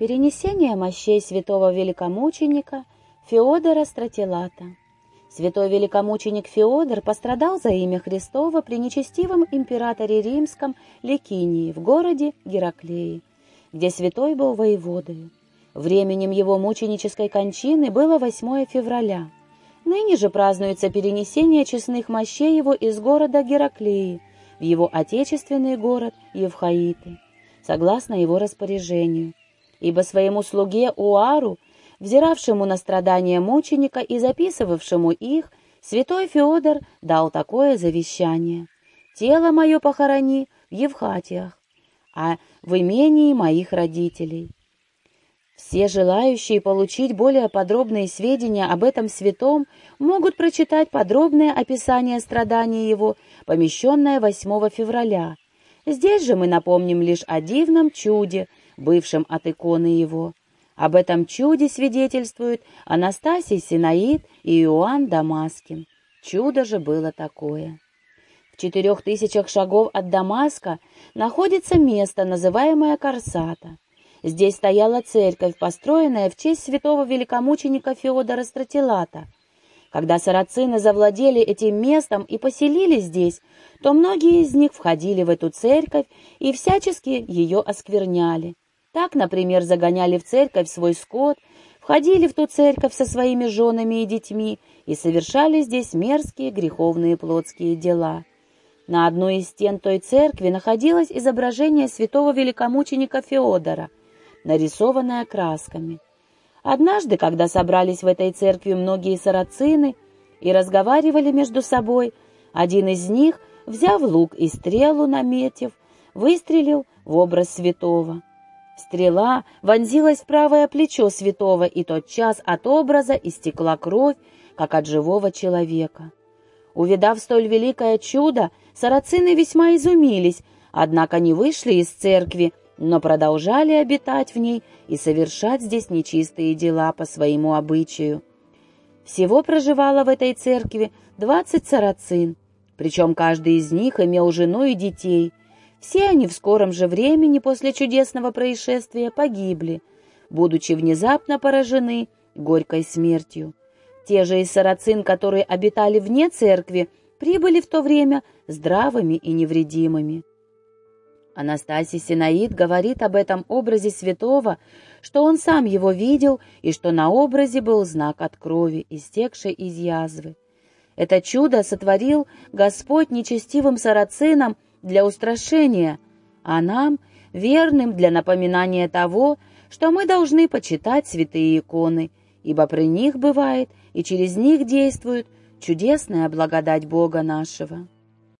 Перенесение мощей святого великомученика Феодора Стратилата. Святой великомученик Феодор пострадал за имя Христова при нечестивом императоре римском Ликинии в городе Гераклеи, где святой был воеводою. Временем его мученической кончины было 8 февраля. Ныне же празднуется перенесение честных мощей его из города Гераклеи в его отечественный город Евхаиты, согласно его распоряжению ибо своему слуге Уару, взиравшему на страдания мученика и записывавшему их, святой Феодор дал такое завещание. «Тело мое похорони в Евхатиях, а в имении моих родителей». Все желающие получить более подробные сведения об этом святом могут прочитать подробное описание страданий его, помещенное 8 февраля. Здесь же мы напомним лишь о дивном чуде – бывшим от иконы его. Об этом чуде свидетельствуют Анастасий Синаид и Иоанн Дамаскин. Чудо же было такое. В четырех тысячах шагов от Дамаска находится место, называемое Корсата. Здесь стояла церковь, построенная в честь святого великомученика Феодора Стратилата. Когда сарацины завладели этим местом и поселились здесь, то многие из них входили в эту церковь и всячески ее оскверняли. Так, например, загоняли в церковь свой скот, входили в ту церковь со своими женами и детьми и совершали здесь мерзкие греховные плотские дела. На одной из стен той церкви находилось изображение святого великомученика Феодора, нарисованное красками. Однажды, когда собрались в этой церкви многие сарацины и разговаривали между собой, один из них, взяв лук и стрелу, наметив, выстрелил в образ святого. Стрела вонзилась в правое плечо святого, и тотчас от образа истекла кровь, как от живого человека. Увидав столь великое чудо, сарацины весьма изумились, однако не вышли из церкви, но продолжали обитать в ней и совершать здесь нечистые дела по своему обычаю. Всего проживало в этой церкви двадцать сарацин, причем каждый из них имел жену и детей, все они в скором же времени после чудесного происшествия погибли, будучи внезапно поражены горькой смертью. Те же из сарацин, которые обитали вне церкви, прибыли в то время здравыми и невредимыми. Анастасий Синаид говорит об этом образе святого, что он сам его видел и что на образе был знак от крови, истекшей из язвы. Это чудо сотворил Господь нечестивым сарацинам для устрашения, а нам — верным для напоминания того, что мы должны почитать святые иконы, ибо при них бывает и через них действует чудесная благодать Бога нашего.